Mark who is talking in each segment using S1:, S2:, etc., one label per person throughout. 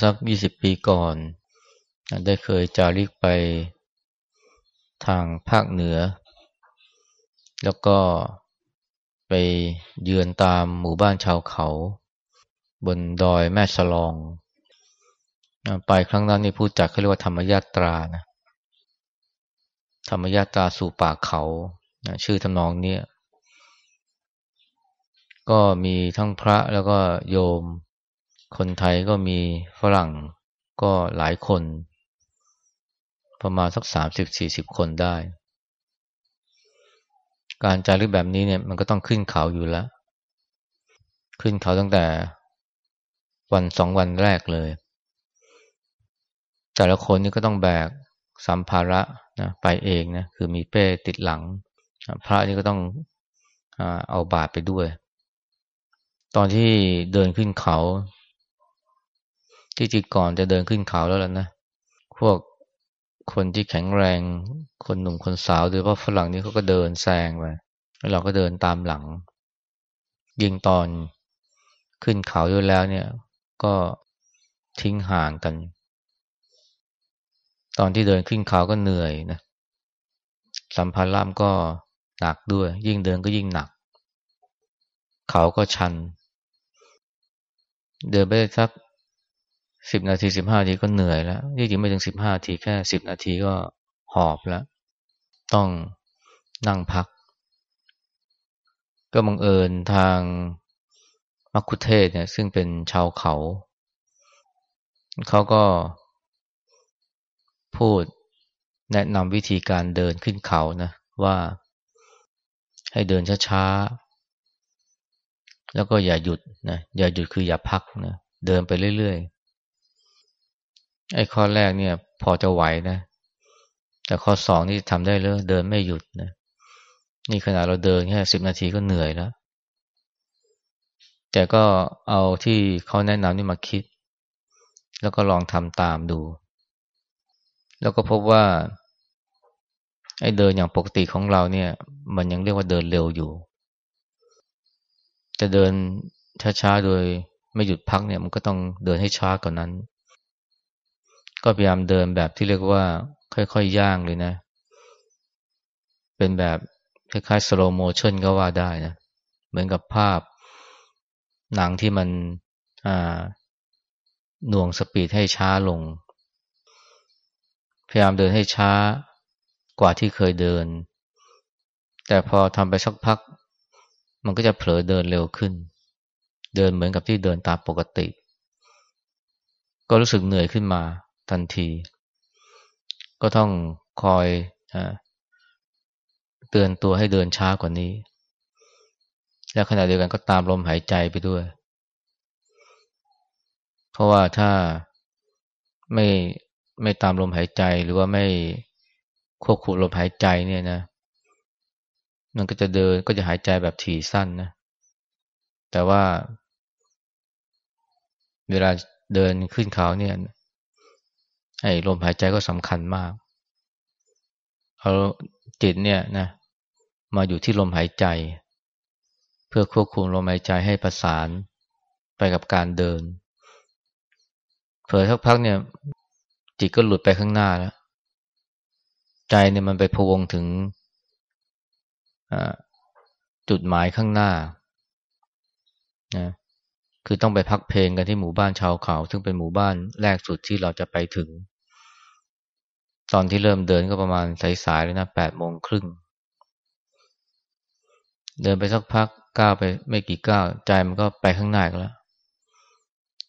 S1: สักยี่สิบปีก่อน ได้เคยจาริกไปทางภาคเหนือ แล้วก็ไปเยือนตามหมู่บ้านชาวเขา บนดอยแม่สลอง ไปครั้งนั้นนี่พูดจักเขาเรียกว่าธรรมยาตรานะธรรมยาตราสู่ป่าเขาชื่อทำนองนี้ก็มีทั้งพระแล้วก็โยม คนไทยก็มีฝรั่งก็หลายคน ประมาณสักสามสิบสี่สิบคนได้ การจารึกแบบนี้เนี่ยมันก็ต้องขึ้นเขาอยู่แล้ว ขึ้นเขาตั้งแต่วันสองวันแรกเลย แต่ละคนนี่ก็ต้องแบกสัมภาระนะไปเองนะคือมีเป้ติดหลัง พระนี่ก็ต้องเอาบาตรไปด้วย ตอนที่เดินขึ้นเขา ที่จริงก่อนจะเดินขึ้นเขาแล้วล่ะนะ พวกคนที่แข็งแรง คนหนุ่มคนสาวโดยเฉพาะฝรั่งนี่เขาก็เดินแซงไปแล้วเราก็เดินตามหลัง ยิงตอนขึ้นเขาด้วยแล้วเนี่ย ก็ทิ้งห่างกัน ตอนที่เดินขึ้นเขาก็เหนื่อยนะ สัมภาระมก็หนักด้วย ยิ่งเดินก็ยิ่งหนัก เขาก็ชัน เดินไปสัก สิบนาทีสิบห้าทีก็เหนื่อยแล้วจริงไม่ถึงสิบห้านาทีแค่สิบนาทีก็หอบแล้ว ต้องนั่งพัก ก็บังเอิญทางมักคุเทศเนี่ยซึ่งเป็นชาวเขา เขาก็พูดแนะนำวิธีการเดินขึ้นเขานะ ว่าให้เดินช้าๆ แล้วก็อย่าหยุดนะอย่าหยุดคืออย่าพักนะเดินไปเรื่อยๆ ไอ้ข้อแรกเนี่ย พอจะไหวนะ แต่ข้อสองนี่ทำได้เลยเดินไม่หยุดนะนี่ขนาดเราเดินแค่สิบนาทีก็เหนื่อยแล้ว แต่ก็เอาที่เขาแนะนำนี่มาคิด แล้วก็ลองทำตามดู แล้วก็พบว่า ไอ้เดินอย่างปกติของเราเนี่ย มันยังเรียกว่าเดินเร็วอยู่ จะเดินช้าๆโดยไม่หยุดพักเนี่ย มันก็ต้องเดินให้ช้ากว่านนั้น ก็พยายามเดินแบบที่เรียกว่า ค่อยๆย่างเลยนะ เป็นแบบคล้ายๆ slow motion ก็ว่าได้นะ เหมือนกับภาพ หนังที่มันหน่วง speed ให้ช้าลง พยายามเดินให้ช้ากว่าที่เคยเดิน แต่พอทำไปสักพัก มันก็จะเผลอเดินเร็วขึ้น เดินเหมือนกับที่เดินตามปกติ ก็รู้สึกเหนื่อยขึ้นมา ทันที ก็ต้องคอยเตือนตัวให้เดินช้ากว่านี้ และขณะเดียวกันก็ตามลมหายใจไปด้วย เพราะว่าถ้าไม่ไม่ตามลมหายใจหรือว่าไม่ควบคุมลมหายใจเนี่ยนะ มันก็จะเดินก็จะหายใจแบบถี่สั้นนะ แต่ว่า เวลาเดินขึ้นเขาเนี่ย ไอ้ลมหายใจก็สำคัญมาก เอาจิตเนี่ยนะมาอยู่ที่ลมหายใจ เพื่อควบคุมลมหายใจให้ประสานไปกับการเดิน เผลอสักพักเนี่ย จิตก็หลุดไปข้างหน้าแล้ว ใจเนี่ยมันไปพวงถึงจุดหมายข้างหน้านะ คือต้องไปพักเพลงกันที่หมู่บ้านชาวเขา ซึ่งเป็นหมู่บ้านแรกสุดที่เราจะไปถึง ตอนที่เริ่มเดินก็ประมาณสายๆเลยนะแปดโมงครึ่งเดินไปสักพักก้าวไปไม่กี่ก้าวใจมันก็ไปข้างหน้าแล้ว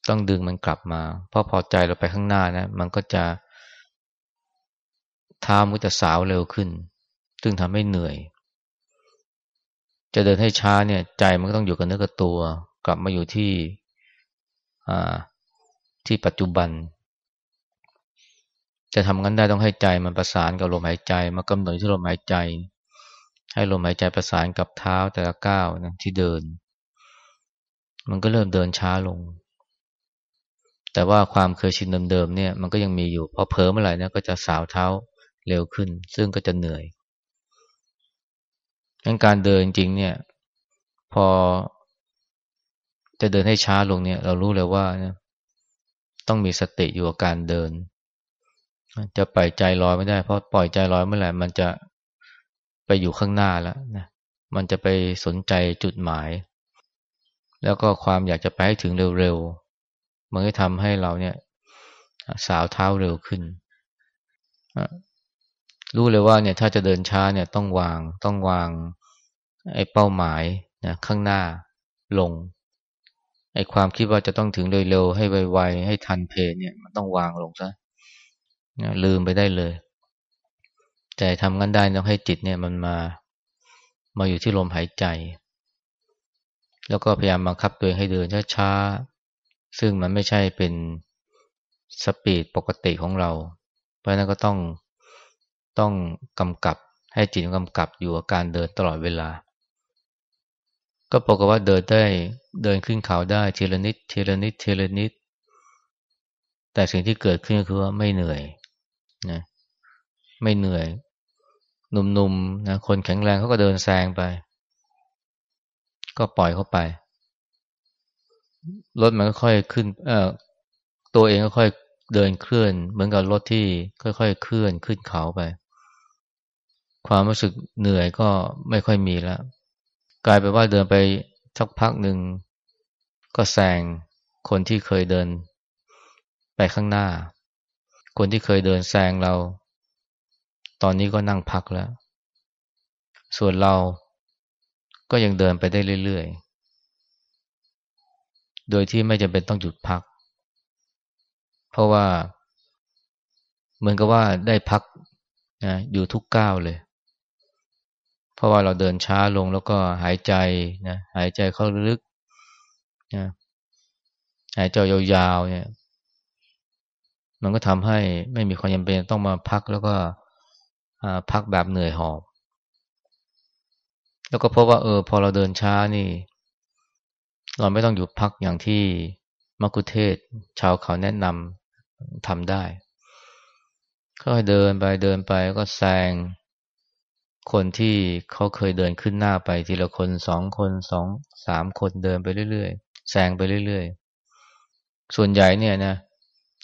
S1: ต้องดึงมันกลับมา เพราะพอใจเราไปข้างหน้านะ มันก็จะท้ามันจะสาวเร็วขึ้น ซึ่งทำให้เหนื่อย จะเดินให้ช้าเนี่ย ใจมันก็ต้องอยู่กับเนื้อกับตัว กลับมาอยู่ที่ที่ปัจจุบัน จะทำงั้นได้ต้องให้ใจมันประสานกับลมหายใจ มากำหนดที่ลมหายใจ ให้ลมหายใจประสานกับเท้าแต่ละก้าวนะที่เดิน มันก็เริ่มเดินช้าลง แต่ว่าความเคยชินเดิมๆเนี่ย มันก็ยังมีอยู่พอเผลอเมื่อไหร่นี่ยก็จะสาวเท้าเร็วขึ้น ซึ่งก็จะเหนื่อยงั้นการเดินจริงเนี่ย พอ จะเดินให้ช้าลงเนี่ย เรารู้เลยว่าต้องมีสติอยู่กับการเดิน จะปล่อยใจลอยไม่ได้ เพราะปล่อยใจลอยเมื่อไหร่มันจะไปอยู่ข้างหน้าแล้วนะมันจะไปสนใจจุดหมาย แล้วก็ความอยากจะไปให้ถึงเร็วๆมันก็ทำให้เราเนี่ย สาวเท้าเร็วขึ้นรู้เลยว่าเนี่ยถ้าจะเดินช้าเนี่ยต้องวางต้องวางไอ้เป้าหมายนะข้างหน้าลง ไอ้ความคิดว่าจะต้องถึงเร็วๆให้ไวๆให้ทันเพจเนี่ยมันต้องวางลงซะลืมไปได้เลยแต่ทำงั้นได้ต้องให้จิตเนี่ยมันมามาอยู่ที่ลมหายใจ แล้วก็พยายามบังคับตัวเองให้เดินช้าๆซึ่งมันไม่ใช่เป็นสปีดปกติของเรา เพราะนั้นก็ต้องต้องกำกับให้จิตกำกับอยู่กับการเดินตลอดเวลา ก็ปรากฏว่าเดินได้เดินขึ้นเขาได้ทีละนิดทีละนิดทีละนิด แต่สิ่งที่เกิดขึ้นคือว่าไม่เหนื่อยนะไม่เหนื่อยหนุ่มๆนะคนแข็งแรงเขาก็เดินแซงไป ก็ปล่อยเขาไปรถมันก็ค่อยขึ้น เอ่อตัวเองก็ค่อยเดินเคลื่อน เหมือนกับรถที่ค่อยๆเคลื่อนขึ้นเขาไป ความรู้สึกเหนื่อยก็ไม่ค่อยมีแล้ว กลายเป็นว่าเดินไปสักพักหนึ่ง ก็แซงคนที่เคยเดินไปข้างหน้า คนที่เคยเดินแซงเรา ตอนนี้ก็นั่งพักแล้ว ส่วนเราก็ยังเดินไปได้เรื่อยๆ โดยที่ไม่จำเป็นต้องหยุดพัก เพราะว่า เหมือนกับว่าได้พักนะอยู่ทุกก้าวเลย เพราะว่าเราเดินช้าลงแล้วก็หายใจนะหายใจเข้าลึกนะหายใจยาวๆเนี่ย มันก็ทำให้ไม่มีความจำเป็นต้องมาพักแล้วก็พักแบบเหนื่อยหอบ แล้วก็พบว่าเออ พอเราเดินช้านี่ เราไม่ต้องหยุดพักอย่างที่มักคุเทศชาวเขาแนะนำทำได้ ก็เดินไปเดินไปก็แซง คนที่เขาเคยเดินขึ้นหน้าไปทีละคนสองคนสองสามคนเดินไปเรื่อยๆแซงไปเรื่อยๆ ส่วนใหญ่เนี่ยนะ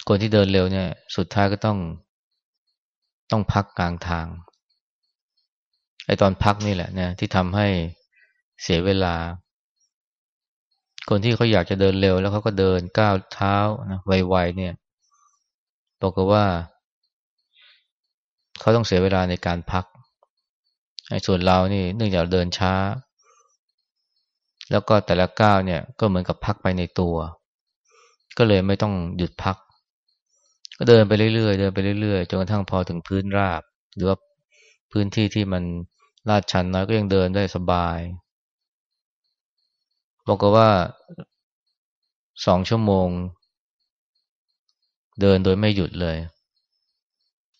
S1: คนที่เดินเร็วเนี่ย สุดท้ายก็ต้อง ต้องพักกลางทางไอตอนพักนี่แหละนะที่ทำให้เสียเวลา คนที่เขาอยากจะเดินเร็ว แล้วเขาก็เดินก้าวเท้านะไวๆเนี่ยบอกว่า เขาต้องเสียเวลาในการพัก ส่วนเรานี่เนื่องจากเดินช้า แล้วก็แต่ละก้าวเนี่ยก็เหมือนกับพักไปในตัว ก็เลยไม่ต้องหยุดพัก ก็เดินไปเรื่อยๆเดินไปเรื่อยๆจนกระทั่งพอถึงพื้นราบ หรือว่าพื้นที่ที่มันลาดชันน้อยก็ยังเดินได้สบาย บอกว่าสองชั่วโมง เดินโดยไม่หยุดเลย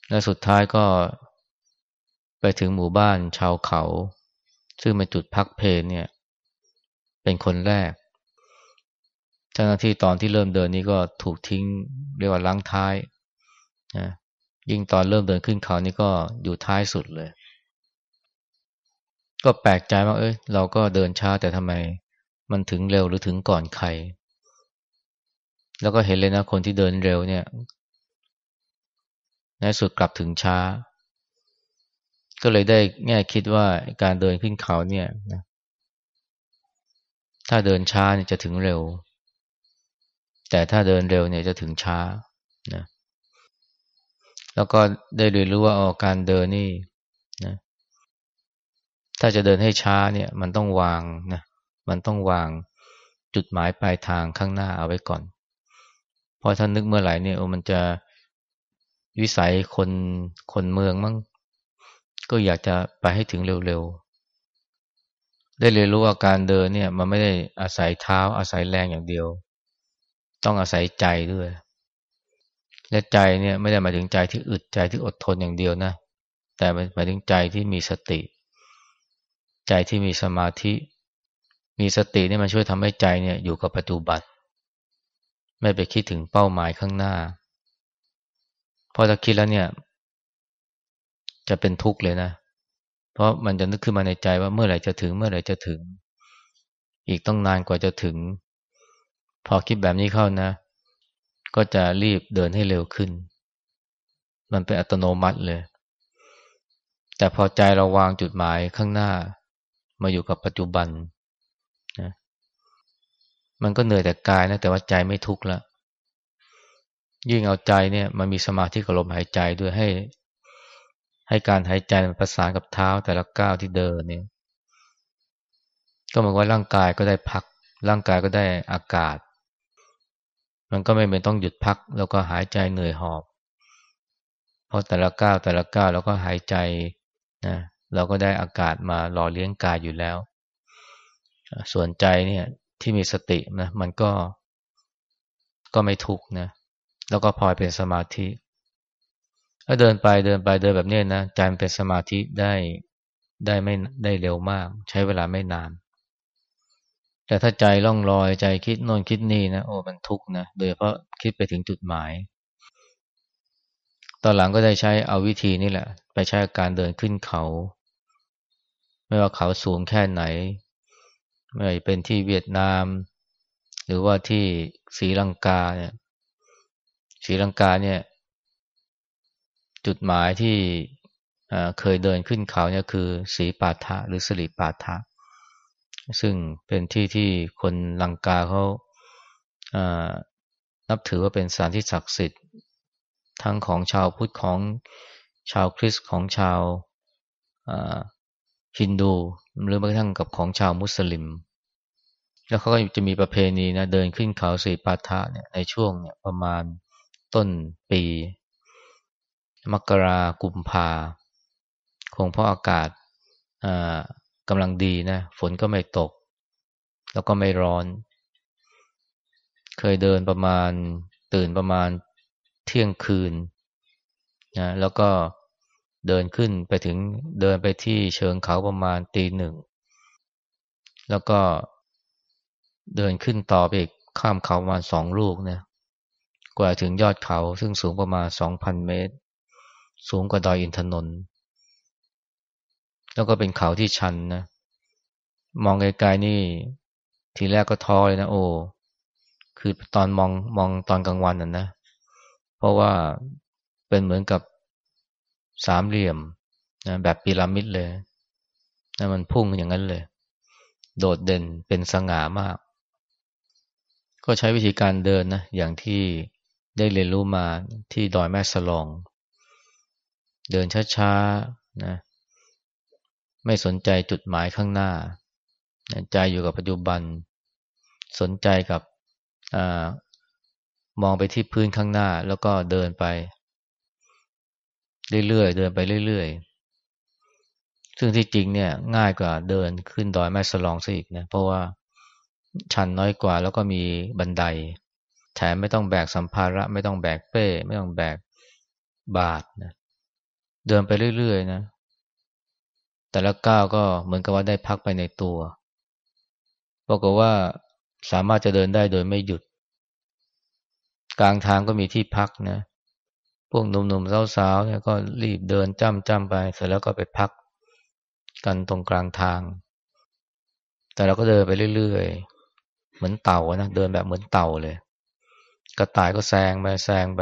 S1: และสุดท้ายก็ ไปถึงหมู่บ้านชาวเขา ซึ่งเป็นจุดพักเพลเนี่ย เป็นคนแรกเจ้าหน้าที่ตอนที่เริ่มเดินนี้ก็ถูกทิ้งเรียกว่าล้างท้ายนะยิ่งตอนเริ่มเดินขึ้นเขานี่ก็อยู่ท้ายสุดเลย ก็แปลกใจว่าเอ้ยเราก็เดินช้าแต่ทำไม มันถึงเร็วหรือถึงก่อนใคร แล้วก็เห็นเลยนะคนที่เดินเร็วเนี่ยในสุดกลับถึงช้า ก็เลยได้แง่คิดว่าการเดินขึ้นเขาเนี่ยนะถ้าเดินช้าเนี่ยจะถึงเร็ว แต่ถ้าเดินเร็วเนี่ยจะถึงช้านะแล้วก็ได้เรียนรู้ว่าออการเดินนี่นะถ้าจะเดินให้ช้าเนี่ย มันต้องวางนะมันต้องวางจุดหมายปลายทางข้างหน้าเอาไว้ก่อน เพราะถ้านึกเมื่อไหร่เนี่ยมันจะวิสัยคนคนเมืองมั้ง ก็อยากจะไปให้ถึงเร็วๆ ได้เรียนรู้ว่าการเดินเนี่ย มันไม่ได้อาศัยเท้าอาศัยแรงอย่างเดียว ต้องอาศัยใจด้วย และใจเนี่ยไม่ได้หมายถึงใจที่อึดใจที่อดทนอย่างเดียวนะ แต่หมายถึงใจที่มีสติ ใจที่มีสมาธิ มีสตินี่มันช่วยทำให้ใจเนี่ยอยู่กับปัจจุบัน ไม่ไปคิดถึงเป้าหมายข้างหน้าพอถ้าคิดแล้วเนี่ย จะเป็นทุกข์เลยนะ เพราะมันจะนึกขึ้นมาในใจว่าเมื่อไหร่จะถึง เมื่อไหร่จะถึง อีกต้องนานกว่าจะถึง พอคิดแบบนี้เข้านะ ก็จะรีบเดินให้เร็วขึ้น มันเป็นอัตโนมัติเลย แต่พอใจเราวางจุดหมายข้างหน้า มาอยู่กับปัจจุบันนะมันก็เหนื่อยแต่กายนะ แต่ว่าใจไม่ทุกข์ล้วยิ่งเอาใจเนี่ยมันมีสมาธิกับลมหายใจด้วยให้ ให้การหายใจมันประสานกับเท้าแต่ละก้าวที่เดินเนี่ยก็หมายว่าร่างกายก็ได้พัก ร่างกายก็ได้อากาศ มันก็ไม่เป็นต้องหยุดพัก แล้วก็หายใจเหนื่อยหอบ เพราะแต่ละก้าวแต่ละก้าวเราก็หายใจนะเราก็ได้อากาศมาหล่อเลี้ยงกายอยู่แล้ว ส่วนใจเนี่ยที่มีสตินะมันก็ก็ไม่ทุกนะแล้วก็พลอยเป็นสมาธิ ถ้าเดินไปเดินไปเดินแบบนี้นะใจมันเป็นสมาธิได้ได้ไม่ได้เร็วมาก ใช้เวลาไม่นาน แต่ถ้าใจล่องลอยใจคิดโน่นคิดนี่นะโอ้มันทุกข์นะโดยเฉพาะคิดไปถึงจุดหมาย ตอนหลังก็ได้ใช้เอาวิธีนี่แหละ ไปใช้การเดินขึ้นเขา ไม่ว่าเขาสูงแค่ไหน ไม่ว่าเป็นที่เวียดนาม หรือว่าที่ศรีลังกาเนี่ยศรีลังกาเนี่ย จุดหมายที่เคยเดินขึ้นเขาเนี่ยคือสีปาทะหรือสิริปาทะ ซึ่งเป็นที่ที่คนลังกาเขานับถือว่าเป็นสถานที่ศักดิ์สิทธิ์ ทั้งของชาวพุทธของชาวคริสต์ของชาวฮินดู หรือแม้กระทั่งกับของชาวมุสลิม แล้วเขาก็จะมีประเพณีนะเดินขึ้นเขาสีปาทะเนี่ยในช่วงเนี่ยประมาณต้นปี มกรากุมภาคงเพราะอากาศกำลังดีนะ ฝนก็ไม่ตก แล้วก็ไม่ร้อน เคยเดินประมาณตื่นประมาณเที่ยงคืนนะแล้วก็เดินขึ้นไปถึงเดินไปที่เชิงเขาประมาณตีหนึ่ง แล้วก็เดินขึ้นต่อไปอีกข้ามเขาประมาณสองลูกนี่ยกว่าถึงยอดเขาซึ่งสูงประมาณสองพันเมตร สูงกว่าดอยอินทนนท์แล้วก็เป็นเขาที่ชันนะ มองไกลๆนี่ ทีแรกก็ท้อเลยนะโอ้คือตอนมองมองตอนกลางวันน่ะนะ เพราะว่าเป็นเหมือนกับสามเหลี่ยมนะแบบพีระมิดเลยนะมันพุ่งอย่างนั้นเลย โดดเด่นเป็นสง่ามาก ก็ใช้วิธีการเดินนะอย่างที่ได้เรียนรู้มาที่ดอยแม่สลอง เดินช้าๆนะไม่สนใจจุดหมายข้างหน้า ใจอยู่กับปัจจุบัน สนใจกับอมองไปที่พื้นข้างหน้า แล้วก็เดินไป เรื่อยๆเดินไปเรื่อยๆ ซึ่งที่จริงเนี่ยง่ายกว่าเดินขึ้นดอยแม่สลองซะอีกนะเพราะว่าชันน้อยกว่าแล้วก็มีบันไดแถมไม่ต้องแบกสัมภาระ ไม่ต้องแบกเป้ ไม่ต้องแบกบาทนะ เดินไปเรื่อยๆนะ แต่ละก้าวก็เหมือนกับว่าได้พักไปในตัวบอกว่าสามารถจะเดินได้โดยไม่หยุด กลางทางก็มีที่พักนะ พวกหนุ่มๆสาวๆเนี่ยก็รีบเดินจ้ำจ้ำไป เสร็จแล้วก็ไปพักกันตรงกลางทาง แต่เราก็เดินไปเรื่อยๆ เหมือนเต่านะ เดินแบบเหมือนเต่าเลย กระต่ายก็แซงไปแซงไป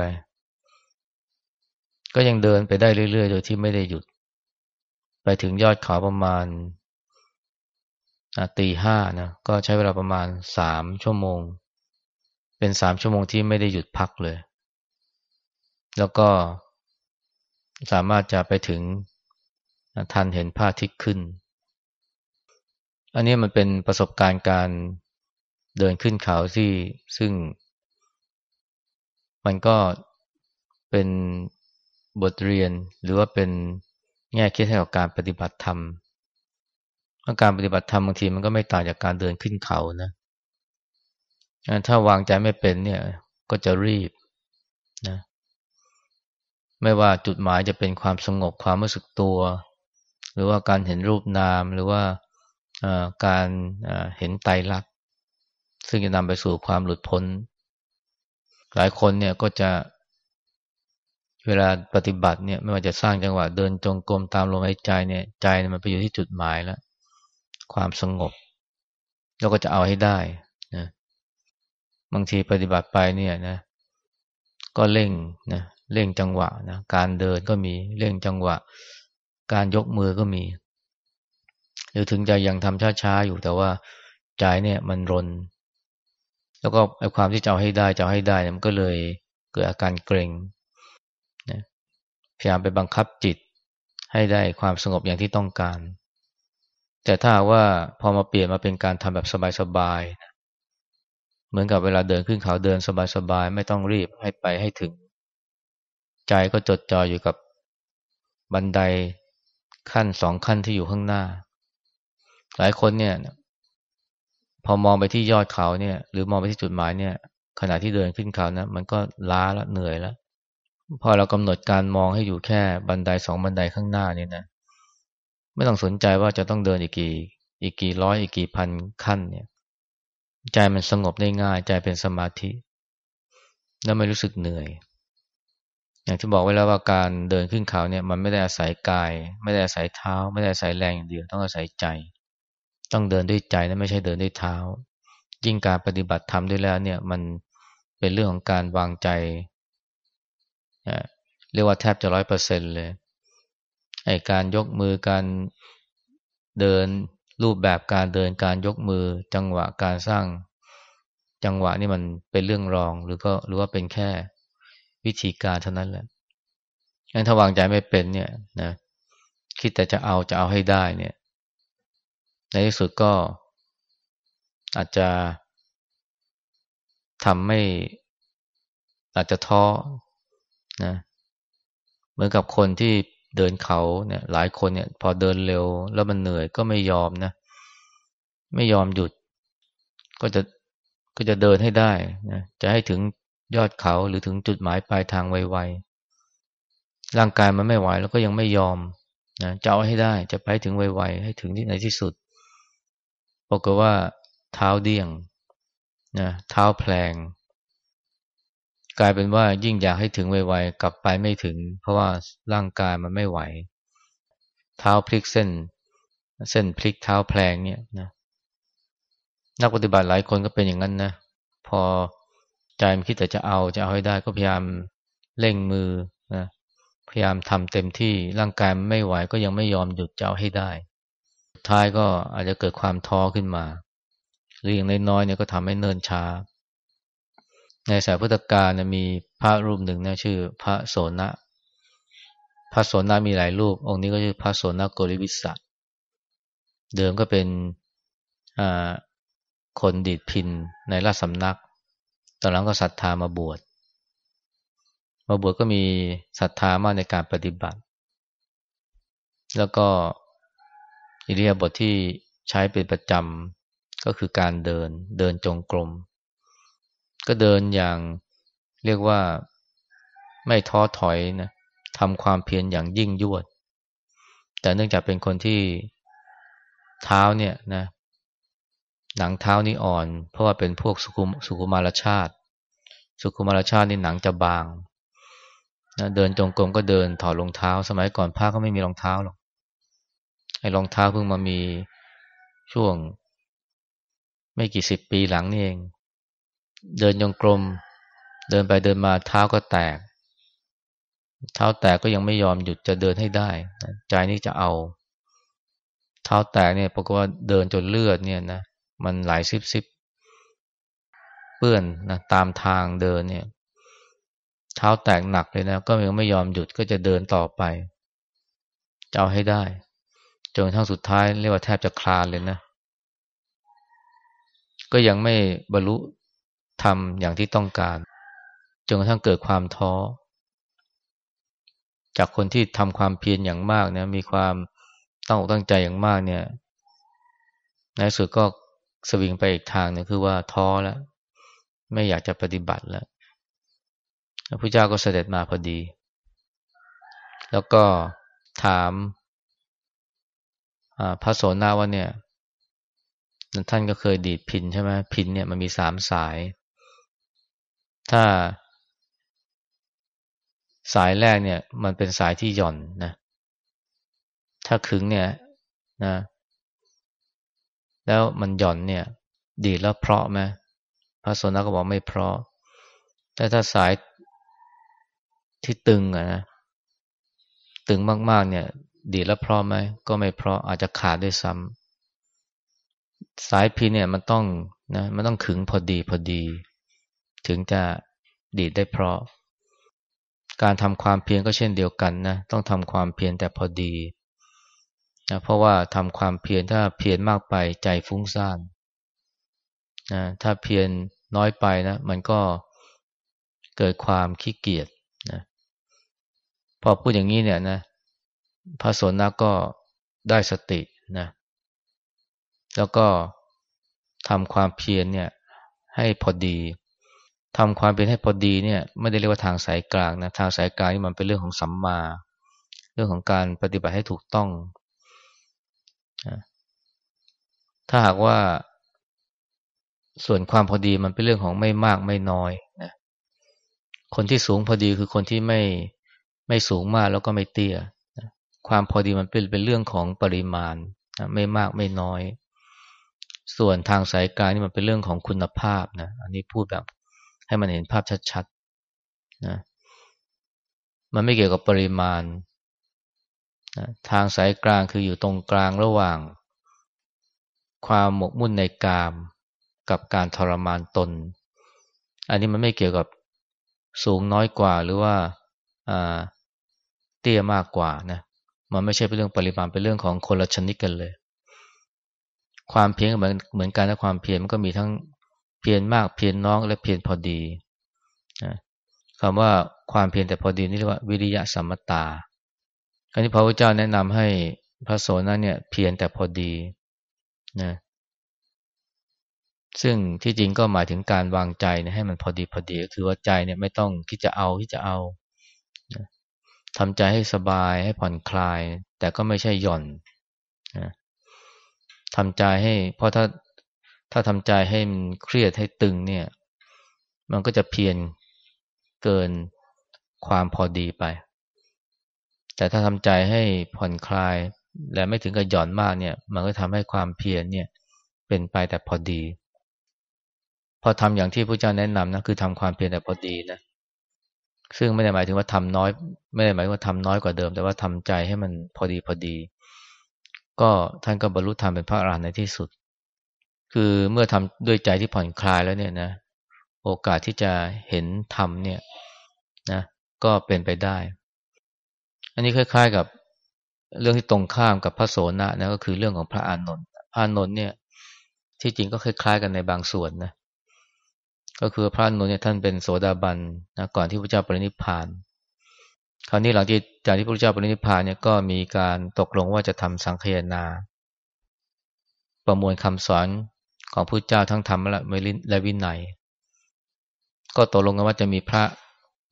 S1: ก็ยังเดินไปได้เรื่อยๆ โดยที่ไม่ได้หยุด ไปถึงยอดเขาประมาณตีห้านะ ก็ใช้เวลาประมาณสามชั่วโมง เป็นสามชั่วโมงที่ไม่ได้หยุดพักเลย แล้วก็สามารถจะไปถึงทันเห็นพระอาทิตย์ขึ้น อันนี้มันเป็นประสบการณ์การเดินขึ้นเขาที่ซึ่ง มันก็เป็น บทเรียนหรือว่าเป็นแง่คิดให้กับการปฏิบัติธรรมการปฏิบัติธรรมบางทีมันก็ไม่ต่างจากการเดินขึ้นเขานะ ถ้าวางใจไม่เป็นเนี่ย ก็จะรีบนะ ไม่ว่าจุดหมายจะเป็นความสงบความรู้สึกตัว หรือว่าการเห็นรูปนามหรือว่าการเห็นไตรลักษณ์ซึ่งจะนำไปสู่ความหลุดพ้น หลายคนเนี่ยก็จะ เวลาปฏิบัติเนี่ยไม่ว่าจะสร้างจังหวะเดินจงกรมตามลมหายใจเนี่ยใจมันไปอยู่ที่จุดหมายแล้ว ความสงบ แล้วก็จะเอาให้ได้นะบางทีปฏิบัติไปเนี่ยนะ ก็เร่งนะเร่งจังหวะนะการเดินก็มีเร่งจังหวะ การยกมือก็มี หรือถึงใจยังทำช้าๆอยู่แต่ว่าใจเนี่ยมันรน แล้วก็ไอ้ความที่จะเอาให้ได้จะเอาให้ได้เนี่ยมันก็เลยเกิดอาการเกร็ง พยายามไปบังคับจิต ให้ได้ความสงบอย่างที่ต้องการ แต่ถ้าว่าพอมาเปลี่ยนมาเป็นการทำแบบสบายๆ เหมือนกับเวลาเดินขึ้นเขาเดินสบายๆ ไม่ต้องรีบให้ไปให้ถึง ใจก็จดจ่ออยู่กับบันไดขั้นสองขั้นที่อยู่ข้างหน้า หลายคนเนี่ยพอมองไปที่ยอดเขาเนี่ย หรือมองไปที่จุดหมายเนี่ย ขณะที่เดินขึ้นเขานะมันก็ล้าแล้วเหนื่อยแล้ว พอเรากำหนดการมองให้อยู่แค่บันไดสองบันไดข้างหน้านี่นะไม่ต้องสนใจว่าจะต้องเดินอีกกี่อีกกี่ร้อยอีกกี่พันขั้นเนี่ย ใจมันสงบได้ง่าย ใจเป็นสมาธิ แล้วไม่รู้สึกเหนื่อย อย่างที่บอกไว้แล้วว่าการเดินขึ้นเขาเนี่ย มันไม่ได้อาศัยกาย ไม่ได้อาศัยเท้า ไม่ได้อาศัยแรงอย่างเดียวต้องอาศัยใจ ต้องเดินด้วยใจนะไม่ใช่เดินด้วยเท้า ยิ่งการปฏิบัติธรรมด้วยแล้วเนี่ย มันเป็นเรื่องของการวางใจ เรียกว่าแทบจะร้อยเปอร์เซ็นเลยไอการยกมือการเดินรูปแบบการเดินการยกมือ จังหวะการสร้าง จังหวะนี่มันเป็นเรื่องรองหรือก็หรือว่าเป็นแค่วิธีการเท่านั้นแหละงั้นถ้าวางใจไม่เป็นเนี่ยนะคิดแต่จะเอาจะเอาให้ได้เนี่ย ในที่สุดก็ อาจจะทำให้อาจจะท้อ นะเหมือนกับคนที่เดินเขาเนี่ยหลายคนเนี่ย พอเดินเร็ว แล้วมันเหนื่อยก็ไม่ยอมนะไม่ยอมหยุด ก็จะก็จะเดินให้ได้นะจะให้ถึงยอดเขาหรือถึงจุดหมายปลายทางไวๆร่างกายมันไม่ไหวแล้วก็ยังไม่ยอมนะจะเอาให้ได้จะไปถึงไวๆให้ถึงที่ไหนที่สุดบอกว่าเท้าเดี่ยงนะเท้าแพลง กลายเป็นว่ายิ่งอยากให้ถึงไวๆกลับไปไม่ถึง เพราะว่าร่างกายมันไม่ไหว เท้าพลิกเส้น เส้นพลิกเท้าแพลงเนี่ยนะนักปฏิบัติหลายคนก็เป็นอย่างนั้นนะพอใจมันคิดแต่จะเอาจะเอาให้ได้ก็พยายามเร่งมือนะพยายามทำเต็มที่ร่างกายไม่ไหวก็ยังไม่ยอมหยุดจะเอาให้ได้ท้ายก็อาจจะเกิดความท้อขึ้นมา หรืออย่างน้อยๆเนี่ยก็ทำให้เนินช้า ในสายพุทธกาลมีพระรูปหนึ่งนะชื่อ พระโสนะ พระโสนะมีหลายรูป องค์นี้ก็ชื่อพระโสนะโกริวิสัตเดิมก็เป็นคนดีดพินในราชสำนัก ตอนหลังก็ศรัทธามาบวช มาบวชก็มีศรัทธามากในการปฏิบัติ แล้วก็อิริยาบถทที่ใช้เป็นประจำก็คือการเดิน เดินจงกรม ก็เดินอย่างเรียกว่าไม่ท้อถอยนะทำความเพียรอย่างยิ่งยวด แต่เนื่องจากเป็นคนที่เท้าเนี่ยนะหนังเท้านี่อ่อน เพราะว่าเป็นพวกสุขุมสุขุมารชาติ สุขุมารชาตินี่หนังจะบางนะเดินจงกรมก็เดินถอดรองเท้า สมัยก่อนพระก็ไม่มีรองเท้าหรอกไอ้รองเท้าเพิ่งมามีช่วง ไม่กี่สิบปีหลังนี่เอง เดินยงกลม เดินไปเดินมาเท้าก็แตก เท้าแตกก็ยังไม่ยอมหยุดจะเดินให้ได้ ใจนี้จะเอา เท้าแตกเนี่ยปรากฏว่าเดินจนเลือดเนี่ยนะมันไหลซิบซิบเปื้อนนะตามทางเดินเนี่ย เท้าแตกหนักเลยนะ ก็ยังไม่ยอมหยุดก็จะเดินต่อไปจะเอาให้ได้จนทั้งสุดท้ายเรียกว่าแทบจะคลานเลยนะ ก็ยังไม่บรรลุ ทำอย่างที่ต้องการ จนกระทั่งเกิดความท้อ จากคนที่ทำความเพียรอย่างมากเนี่ยมีความตั้งอกตั้งใจอย่างมากเนี่ยในสุดก็สวิงไปอีกทางนึงคือว่าท้อแล้ว ไม่อยากจะปฏิบัติแล้วพระพุทธเจ้าก็เสด็จมาพอดี แล้วก็ถามพระโสนาว่าเนี่ย ท่านก็เคยดีดพินใช่ไหมพินเนี่ยมันมีสามสาย ถ้า สายแรกเนี่ย มันเป็นสายที่หย่อนนะ ถ้าขึงเนี่ยนะ แล้วมันหย่อนเนี่ย ดีแล้วเพราะไหมพระสนก็บอกไม่เพราะ แต่ถ้าสายที่ตึงอะนะ ตึงมากๆ เนี่ย ดีแล้วเพราะไหมก็ไม่เพราะอาจจะขาดด้วยซ้ำสายพินเนี่ยมันต้องนะมันต้องขึงพอดีพอดี ถึงจะดีดได้เพราะ การทำความเพียรก็เช่นเดียวกันนะต้องทำความเพียรแต่พอดีนะเพราะว่าทำความเพียรถ้าเพียรมากไปใจฟุ้งซ่านนะถ้าเพียรน้อยไปนะมันก็เกิดความขี้เกียจนะพอพูดอย่างนี้เนี่ยนะพระสนนะก็ได้สตินะแล้วก็ทำความเพียรเนี่ยให้พอดี ทำความเป็นให้พอดีเนี่ยไม่ได้เรียกว่าทางสายกลางนะทางสายกลางนี่มันเป็นเรื่องของสัมมา เรื่องของการปฏิบัติให้ถูกต้อง ถ้าหากว่า ส่วนความพอดีมันเป็นเรื่องของไม่มากไม่น้อยนะคนที่สูงพอดีคือคนที่ไม่ไม่สูงมากแล้วก็ไม่เตี้ยความพอดีมันเป็นเป็นเรื่องของปริมาณไม่มากไม่น้อย ส่วนทางสายกลางนี่มันเป็นเรื่องของคุณภาพนะอันนี้พูดแบบ ให้มันเห็นภาพชัดๆนะมันไม่เกี่ยวกับปริมาณนะทางสายกลางคืออยู่ตรงกลางระหว่าง ความหมกมุ่นในกามกับการทรมานตน อันนี้มันไม่เกี่ยวกับสูงน้อยกว่าหรือว่าเตี้ยมากกว่านะมันไม่ใช่เป็นเรื่องปริมาณเป็นเรื่องของคนละชนิดกันเลย ความเพียงเหมือนเหมือนกันนะความเพียรมันก็มีทั้ง เพียรมากเพียรน้องและเพียรพอดีนะคำว่าความเพียรแต่พอดีนี่เรียกว่าวิริยะสัมมตาอันนี้พระพุทธเจ้าแนะนำให้พระโสนั้นเนี่ย เพียรแต่พอดีนะซึ่งที่จริงก็หมายถึงการวางใจให้มันพอดีพอดีก็คือว่าใจเนี่ยไม่ต้องคิดจะเอาที่จะเอาทำใจให้สบายให้ผ่อนคลาย แต่ก็ไม่ใช่หย่อนทำใจให้เพราะถ้า ถ้าทำใจให้มันเครียดให้ตึงเนี่ย มันก็จะเพียรเกินความพอดีไป แต่ถ้าทำใจให้ผ่อนคลาย และไม่ถึงกับหย่อนมากเนี่ย มันก็ทำให้ความเพียรเนี่ย เป็นไปแต่พอดี พอทำอย่างที่พระเจ้าแนะนำนะคือทำความเพียรแต่พอดีนะซึ่งไม่ได้หมายถึงว่าทำน้อย ไม่ได้หมายว่าทำน้อยกว่าเดิม แต่ว่าทำใจให้มันพอดีพอดี ก็ท่านก็บรรลุธรรมเป็นพระอรหันต์ในที่สุด คือเมื่อทำด้วยใจที่ผ่อนคลายแล้วเนี่ยนะ โอกาสที่จะเห็นธรรมเนี่ยนะก็เป็นไปได้ อันนี้คล้าย ๆกับเรื่องที่ตรงข้ามกับพระโสนะนะก็คือเรื่องของพระอานนท์พระอานนท์เนี่ย ที่จริงก็คล้ายๆกันในบางส่วนนะ ก็คือพระอานนท์เนี่ยท่านเป็นโสดาบันนะก่อนที่พระเจ้าปรินิพพาน คราวนี้หลังจากที่พระเจ้าปรินิพพานเนี่ยก็มีการตกลงว่าจะทำสังคยนา ประมวลคำสอน ของพระเจ้าทั้งธรรมและวินัย ก็ตกลงกันว่าจะมีพระ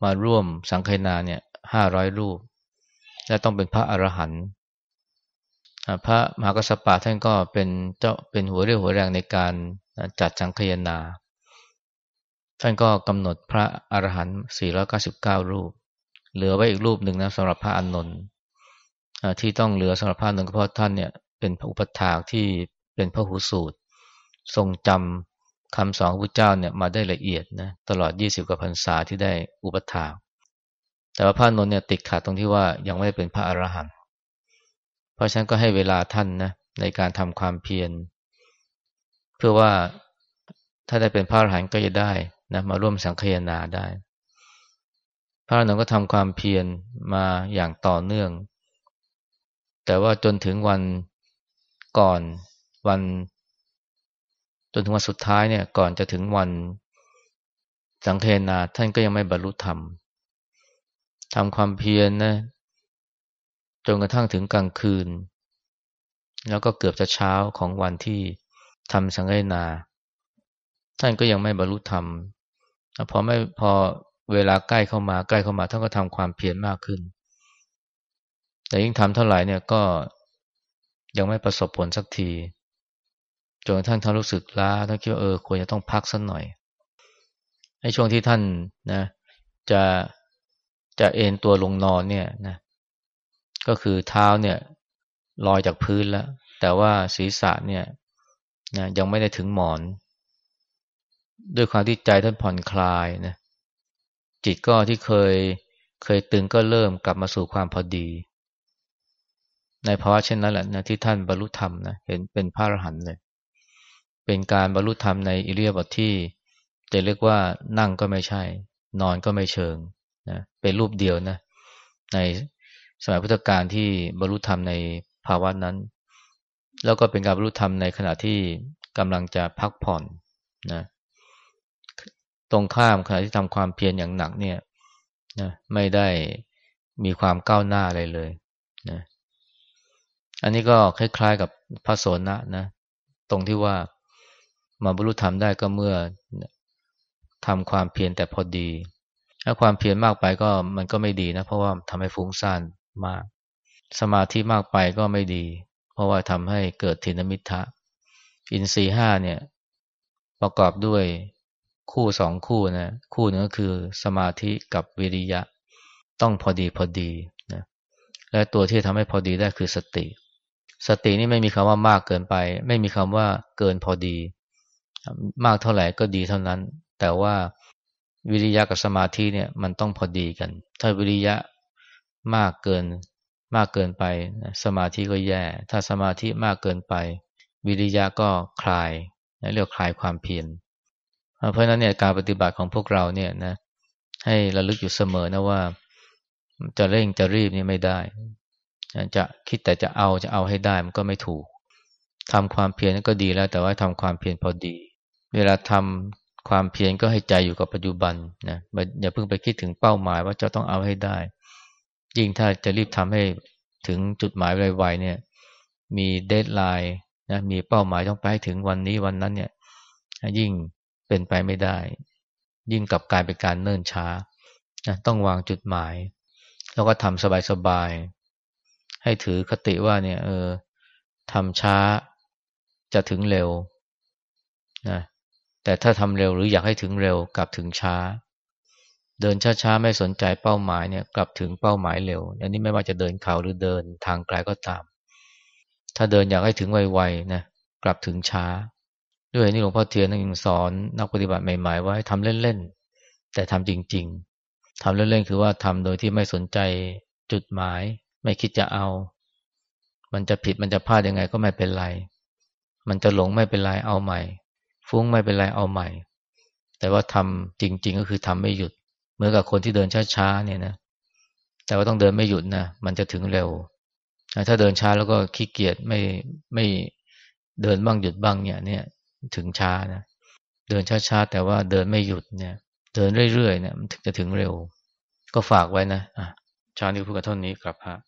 S1: มาร่วมสังฆนาเนี่ยห้าร้อยรูป และต้องเป็นพระอรหันต์พระมหากัสปะท่านก็เป็นเจ้าเป็นหัวเรี่ยวหัวแรงในการจัดสังฆนา ท่านก็กำหนดพระอรหันต์499 รูป เหลือไว้อีกรูปหนึ่งนะสำหรับพระอานนท์ที่ต้องเหลือสำหรับพระอานนท์ก็เพราะท่านเนี่ยเป็นพระอุปถากที่เป็นพระหูสูตร ทรงจำคำสอนของพระเจ้าเนี่ยมาได้ละเอียดนะตลอดยี่สิบกว่าพรรษาที่ได้อุปถากแต่ว่าพระนนท์เนี่ยติดขัดตรงที่ว่ายังไม่ได้เป็นพระอรหันต์เพราะฉะนั้นก็ให้เวลาท่านนะในการทำความเพียรเพื่อว่าถ้าได้เป็นพระอรหันต์ก็จะได้นะมาร่วมสังคยนาได้ พระนนท์ก็ทำความเพียรมาอย่างต่อเนื่อง แต่ว่าจนถึงวันก่อนวัน จนถึงวันสุดท้ายเนี่ย ก่อนจะถึงวันสังเทนาท่านก็ยังไม่บรรลุธรรมทำความเพียรนนะจนกระทั่งถึงกลางคืน แล้วก็เกือบจะเช้าของวันที่ทำสังเทนา ท่านก็ยังไม่บรรลุธรรมพอไม่พอเวลาใกล้เข้ามาใกล้เข้ามาท่านก็ทำความเพียรมากขึ้น แต่ยิ่งทำเท่าไหร่เนี่ยก็ยังไม่ประสบผลสักที จนท่านท่านรู้สึกล้าท่านคิดว่าเออควรจะต้องพักสักหน่อยในช่วงที่ท่านนะ จะจะเอนตัวลงนอนเนี่ยนะ ก็คือเท้าเนี่ยลอยจากพื้นแล้ว แต่ว่าศีรษะเนี่ยนะยังไม่ได้ถึงหมอน ด้วยความที่ใจท่านผ่อนคลายนะจิตก็ที่เคยเคยตึงก็เริ่มกลับมาสู่ความพอดี ในภาวะเช่นนั้นแหละนะที่ท่านบรรลุธรรมนะเห็นเป็นพระอรหันต์เลย เป็นการบรรลุธรรมในอิเลียบทที่จะเรียกว่านั่งก็ไม่ใช่ นอนก็ไม่เชิงนะเป็นรูปเดียวนะ ในสมัยพุทธกาลที่บรรลุธรรมในภาวะนั้น แล้วก็เป็นการบรรลุธรรมในขณะที่กำลังจะพักผ่อนนะตรงข้ามขณะที่ทำความเพียรอย่างหนักเนี่ยนะไม่ได้มีความก้าวหน้าอะไรเลยนะอันนี้ก็คล้ายๆกับพระโสนะนะ ตรงที่ว่า มาบรรลุธรรมได้ก็เมื่อทำความเพียรแต่พอดี ถ้าความเพียรมากไปก็มันก็ไม่ดีนะ เพราะว่าทำให้ฟุ้งซ่านมาก สมาธิมากไปก็ไม่ดี เพราะว่าทำให้เกิดทินมิทะอินทรีห้าเนี่ย ประกอบด้วยคู่สองคู่นะ คู่หนึ่งก็คือสมาธิกับวิริยะ ต้องพอดีพอดีนะและตัวที่ทำให้พอดีได้คือสติ สตินี่ไม่มีคำว่ามากเกินไป ไม่มีคำว่าเกินพอดี มากเท่าไหร่ก็ดีเท่านั้น แต่ว่าวิริยะกับสมาธิเนี่ยมันต้องพอดีกัน ถ้าวิริยะมากเกินมากเกินไป สมาธิก็แย่ ถ้าสมาธิมากเกินไป วิริยะก็คลายเรียกคลายความเพียรเพราะฉะนั้นเนี่ยการปฏิบัติของพวกเราเนี่ยนะให้ระลึกอยู่เสมอนะว่า จะเร่งจะรีบนี่ไม่ได้ จะคิดแต่จะเอาจะเอาให้ได้มันก็ไม่ถูกทำความเพียรก็ดีแล้ว แต่ว่าทำความเพียรพอดี เวลาทำความเพียรก็ให้ใจอยู่กับปัจจุบันนะอย่าเพิ่งไปคิดถึงเป้าหมายว่าจะต้องเอาให้ได้ ยิ่งถ้าจะรีบทำให้ถึงจุดหมายไวๆเนี่ย มีเดทไลน์นะมีเป้าหมายต้องไปถึงวันนี้วันนั้นเนี่ย ยิ่งเป็นไปไม่ได้ ยิ่งกลับกลายเป็นการเนิ่นช้านะต้องวางจุดหมาย แล้วก็ทำสบายๆให้ถือคติว่าเนี่ย เออทำช้าจะถึงเร็วนะ แต่ถ้าทำเร็วหรืออยากให้ถึงเร็วกลับถึงช้า เดินช้าๆไม่สนใจเป้าหมายเนี่ยกลับถึงเป้าหมายเร็วอันนี้ไม่ว่าจะเดินเขาหรือเดินทางไกลก็ตาม ถ้าเดินอยากให้ถึงไวๆนะกลับถึงช้า ด้วยนี่หลวงพ่อเทียนยังสอนนักปฏิบัติใหม่ๆว่าให้ทำเล่นๆแต่ทำจริง ๆทำเล่นๆคือว่าทำโดยที่ไม่สนใจจุดหมาย ไม่คิดจะเอา มันจะผิดมันจะพลาดยังไงก็ไม่เป็นไร มันจะหลงไม่เป็นไรเอาใหม่ ฟุ้งไม่เป็นไรเอาใหม่ แต่ว่าทำจริง ๆ ก็คือทำไม่หยุด เหมื่อกับคนที่เดินช้าๆเนี่ยนะแต่ว่าต้องเดินไม่หยุดนะมันจะถึงเร็ว ถ้าเดินช้าแล้วก็ขี้เกียจไม่ไม่เดินบ้างหยุดบ้างเนี่ย เนี่ย ถึงช้านะเดินช้าๆแต่ว่าเดินไม่หยุดเนี่ย เดินเรื่อยๆเนี่ยมันถึงจะถึงเร็ว ก็ฝากไว้นะอะชานี้พูดกันเท่านี้ครับฮะ